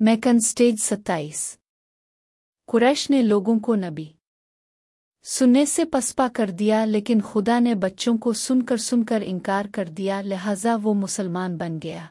Maken stage ستائیس۔ قریش نے لوگوں کو نبی۔ سننے سے پسپا کر دیا، لیکن خدا نے بچوں کو سن کر سن کر انکار کر دیا، لہذا وہ مسلمان بن گیا۔